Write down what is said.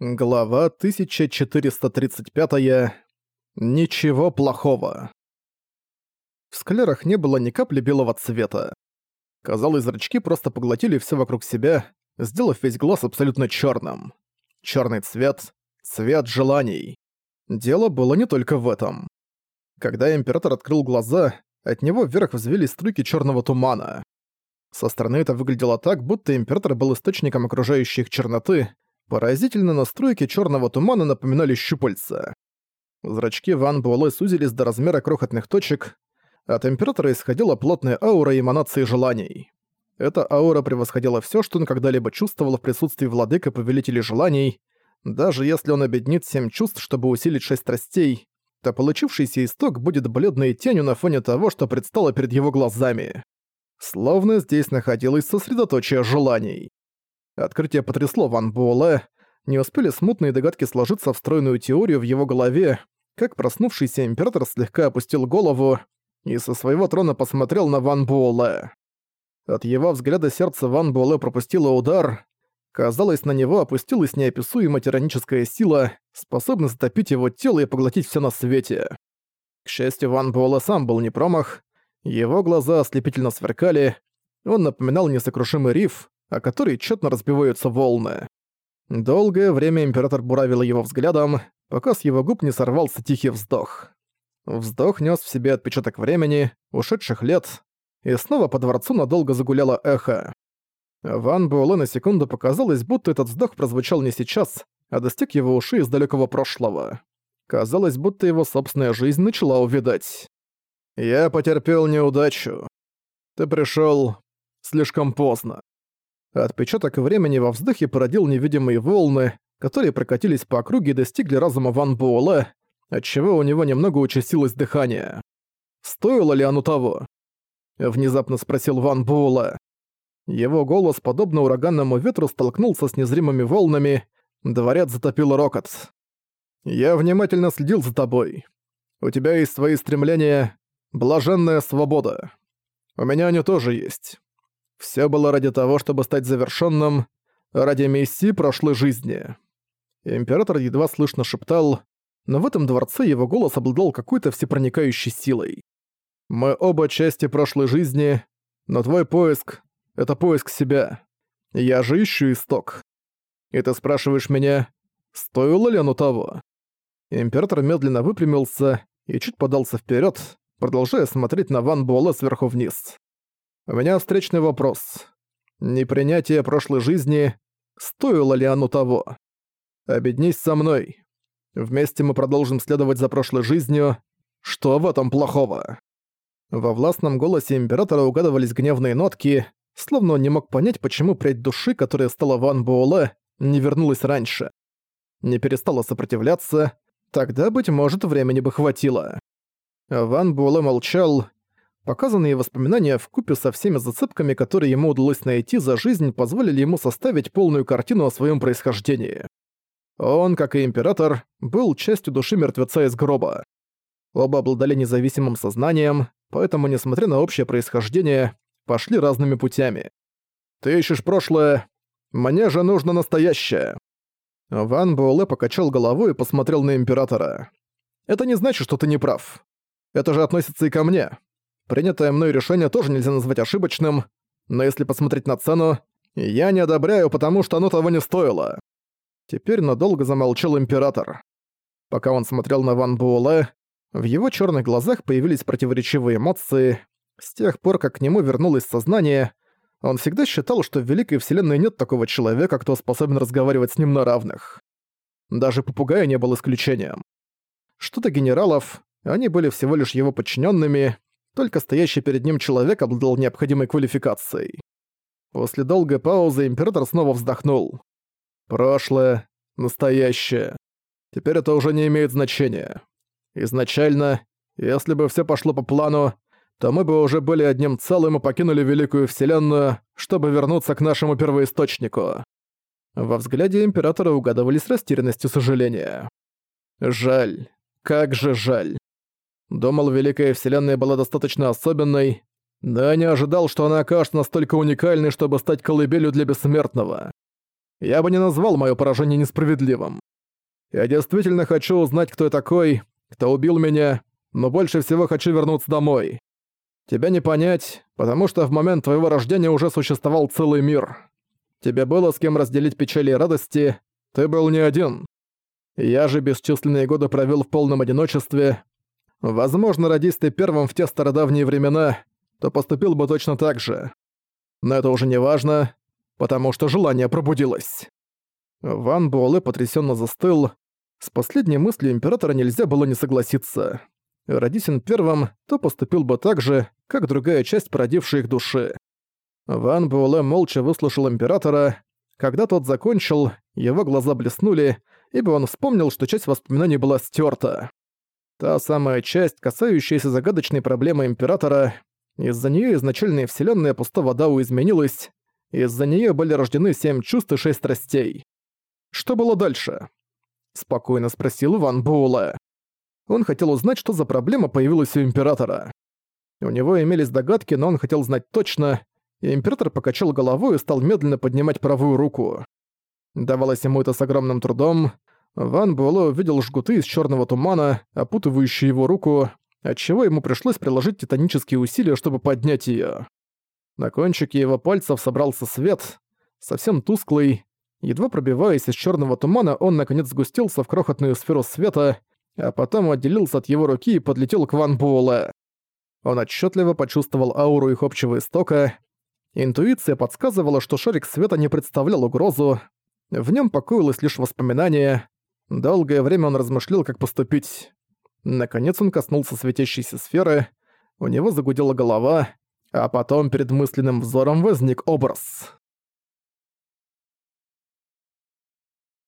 Глава 1435. Ничего плохого. В склерах не было ни капли белого цвета. Казалось, зрачки просто поглотили все вокруг себя, сделав весь глаз абсолютно черным. Черный цвет — цвет желаний. Дело было не только в этом. Когда император открыл глаза, от него вверх взвелись струйки черного тумана. Со стороны это выглядело так, будто император был источником окружающей черноты, Поразительно настройки черного тумана напоминали щупальца. Зрачки Ван Буэлэ сузились до размера крохотных точек. От Императора исходила плотная аура эманации желаний. Эта аура превосходила все, что он когда-либо чувствовал в присутствии владыка повелителей желаний. Даже если он объединит семь чувств, чтобы усилить шесть страстей, то получившийся исток будет бледной тенью на фоне того, что предстало перед его глазами. Словно здесь находилось сосредоточие желаний. Открытие потрясло Ван Буэлэ. Не успели смутные догадки сложиться в стройную теорию в его голове, как проснувшийся император слегка опустил голову и со своего трона посмотрел на Ван Буэлэ. От его взгляда сердце Ван Буэлэ пропустило удар. Казалось, на него опустилась неописуемая тираническая сила, способная затопить его тело и поглотить все на свете. К счастью, Ван Буэлэ сам был не промах. Его глаза ослепительно сверкали. Он напоминал несокрушимый риф, о которой тщетно разбиваются волны. Долгое время император буравил его взглядом, пока с его губ не сорвался тихий вздох. Вздох нес в себе отпечаток времени, ушедших лет, и снова по дворцу надолго загуляло эхо. Ван Буэлэ на секунду показалось, будто этот вздох прозвучал не сейчас, а достиг его ушей из далекого прошлого. Казалось, будто его собственная жизнь начала увидать. «Я потерпел неудачу. Ты пришел слишком поздно. Отпечаток времени во вздохе породил невидимые волны, которые прокатились по округе и достигли разума Ван Буэлэ, отчего у него немного участилось дыхание. «Стоило ли оно того?» — внезапно спросил Ван Буэлэ. Его голос, подобно ураганному ветру, столкнулся с незримыми волнами, дворец затопил рокот. «Я внимательно следил за тобой. У тебя есть свои стремления, блаженная свобода. У меня они тоже есть. Все было ради того, чтобы стать завершенным, ради миссии прошлой жизни. Император едва слышно шептал, но в этом дворце его голос обладал какой-то всепроникающей силой. «Мы оба части прошлой жизни, но твой поиск — это поиск себя. Я же ищу исток. И ты спрашиваешь меня, стоило ли оно того?» Император медленно выпрямился и чуть подался вперед, продолжая смотреть на Ван Буэлэ сверху вниз. У меня встречный вопрос. Непринятие прошлой жизни, стоило ли оно того? Обеднись со мной. Вместе мы продолжим следовать за прошлой жизнью. Что в этом плохого? Во властном голосе императора угадывались гневные нотки, словно он не мог понять, почему прядь души, которая стала Ван Буэлэ, не вернулась раньше. Не перестала сопротивляться, тогда, быть может, времени бы хватило. Ван Буэлэ молчал, Показанные воспоминания в купе со всеми зацепками, которые ему удалось найти за жизнь, позволили ему составить полную картину о своем происхождении. Он, как и император, был частью души мертвеца из гроба. Оба обладали независимым сознанием, поэтому, несмотря на общее происхождение, пошли разными путями. «Ты ищешь прошлое, мне же нужно настоящее!» Ван Буэлэ покачал головой и посмотрел на императора. «Это не значит, что ты не прав. Это же относится и ко мне. Принятое мной решение тоже нельзя назвать ошибочным, но если посмотреть на цену, я не одобряю, потому что оно того не стоило. Теперь надолго замолчал император. Пока он смотрел на Ван Буэлэ, в его черных глазах появились противоречивые эмоции. С тех пор, как к нему вернулось сознание, он всегда считал, что в Великой Вселенной нет такого человека, кто способен разговаривать с ним на равных. Даже попугая не был исключением. Что-то генералов, они были всего лишь его подчиненными, только стоящий перед ним человек обладал необходимой квалификацией. После долгой паузы император снова вздохнул. Прошлое, настоящее. Теперь это уже не имеет значения. Изначально, если бы все пошло по плану, то мы бы уже были одним целым и покинули Великую Вселенную, чтобы вернуться к нашему первоисточнику. Во взгляде императора угадывались растерянность и сожаление. Жаль. Как же жаль. Думал, Великая Вселенная была достаточно особенной, да не ожидал, что она окажется настолько уникальной, чтобы стать колыбелью для бессмертного. я бы не назвал моё поражение несправедливым. Я действительно хочу узнать, кто я такой, кто убил меня, но больше всего хочу вернуться домой. Тебя не понять, потому что в момент твоего рождения уже существовал целый мир. Тебе было с кем разделить печали и радости, ты был не один. Я же бесчисленные годы провёл в полном одиночестве. Возможно, родись ты первым в те стародавние времена, то поступил бы точно так же. Но это уже не важно, потому что желание пробудилось. Ван Буэлэ потрясенно застыл. С последней мыслью Императора нельзя было не согласиться. Родись он первым, то поступил бы так же, как другая часть породившей их души. Ван Буэлэ молча выслушал Императора. Когда тот закончил, его глаза блеснули, ибо он вспомнил, что часть воспоминаний была стерта. Та самая часть, касающаяся загадочной проблемы Императора, из-за нее изначальная вселенная пустого Дау изменилась, из-за нее были рождены семь чувств и шесть страстей. Что было дальше? Спокойно спросил Ван Буэлэ. Он хотел узнать, что за проблема появилась у Императора. У него имелись догадки, но он хотел знать точно, и Император покачал головой и стал медленно поднимать правую руку. Давалось ему это с огромным трудом. Ван Буэлэ увидел жгуты из черного тумана, опутывающие его руку, отчего ему пришлось приложить титанические усилия, чтобы поднять ее. На кончике его пальцев собрался свет, совсем тусклый. Едва пробиваясь из черного тумана, он наконец сгустился в крохотную сферу света, а потом отделился от его руки и подлетел к Ван Буэлэ. Он отчетливо почувствовал ауру их общего истока. Интуиция подсказывала, что шарик света не представлял угрозу. В нем покоилось лишь воспоминание. Долгое время он размышлял, как поступить. Наконец он коснулся светящейся сферы, у него загудела голова, а потом перед мысленным взором возник образ.